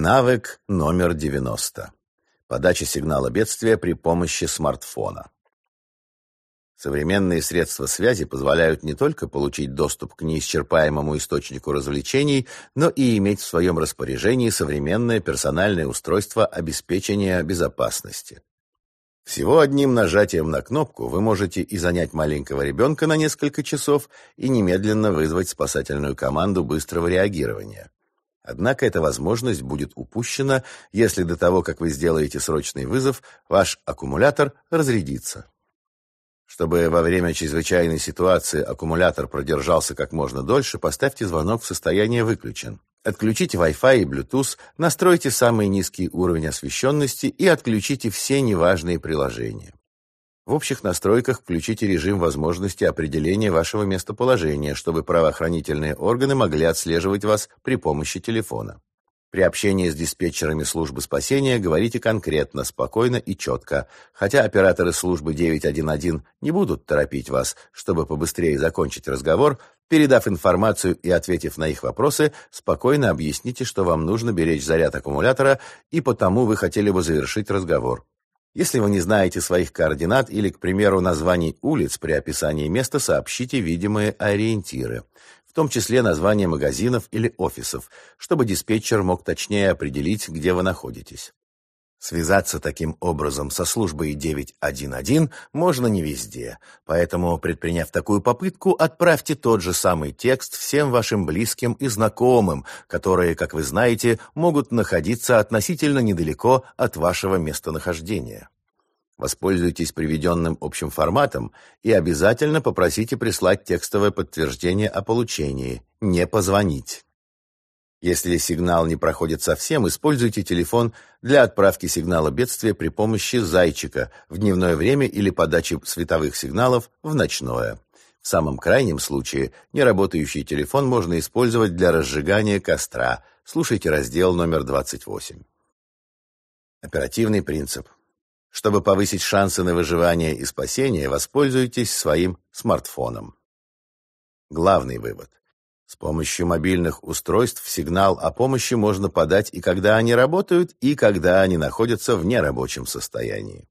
Навык номер 90. Подача сигнала бедствия при помощи смартфона. Современные средства связи позволяют не только получить доступ к неисчерпаемому источнику развлечений, но и иметь в своем распоряжении современное персональное устройство обеспечения безопасности. Всего одним нажатием на кнопку вы можете и занять маленького ребенка на несколько часов, и немедленно вызвать спасательную команду быстрого реагирования. Однако эта возможность будет упущена, если до того, как вы сделаете срочный вызов, ваш аккумулятор разрядится. Чтобы во время чрезвычайной ситуации аккумулятор продержался как можно дольше, поставьте звонок в состояние «выключен». Отключите Wi-Fi и Bluetooth, настройте самый низкий уровень освещенности и отключите все неважные приложения. В общих настройках включите режим возможности определения вашего местоположения, чтобы правоохранительные органы могли отслеживать вас при помощи телефона. При общении с диспетчерами службы спасения говорите конкретно, спокойно и четко, хотя операторы службы 911 не будут торопить вас, чтобы побыстрее закончить разговор, передав информацию и ответив на их вопросы, спокойно объясните, что вам нужно беречь заряд аккумулятора и потому вы хотели бы завершить разговор. Если вы не знаете своих координат или, к примеру, названий улиц при описании места, сообщите видимые ориентиры, в том числе названия магазинов или офисов, чтобы диспетчер мог точнее определить, где вы находитесь. Связаться таким образом со службой 911 можно не везде, поэтому, предприняв такую попытку, отправьте тот же самый текст всем вашим близким и знакомым, которые, как вы знаете, могут находиться относительно недалеко от вашего местонахождения. Воспользуйтесь приведенным общим форматом и обязательно попросите прислать текстовое подтверждение о получении, не позвонить. Если сигнал не проходит совсем, используйте телефон для отправки сигнала бедствия при помощи зайчика в дневное время или подачи световых сигналов в ночное. В самом крайнем случае неработающий телефон можно использовать для разжигания костра. Слушайте раздел номер 28. Оперативный принцип. Чтобы повысить шансы на выживание и спасение, воспользуйтесь своим смартфоном. Главный вывод. С помощью мобильных устройств сигнал о помощи можно подать и когда они работают, и когда они находятся в нерабочем состоянии.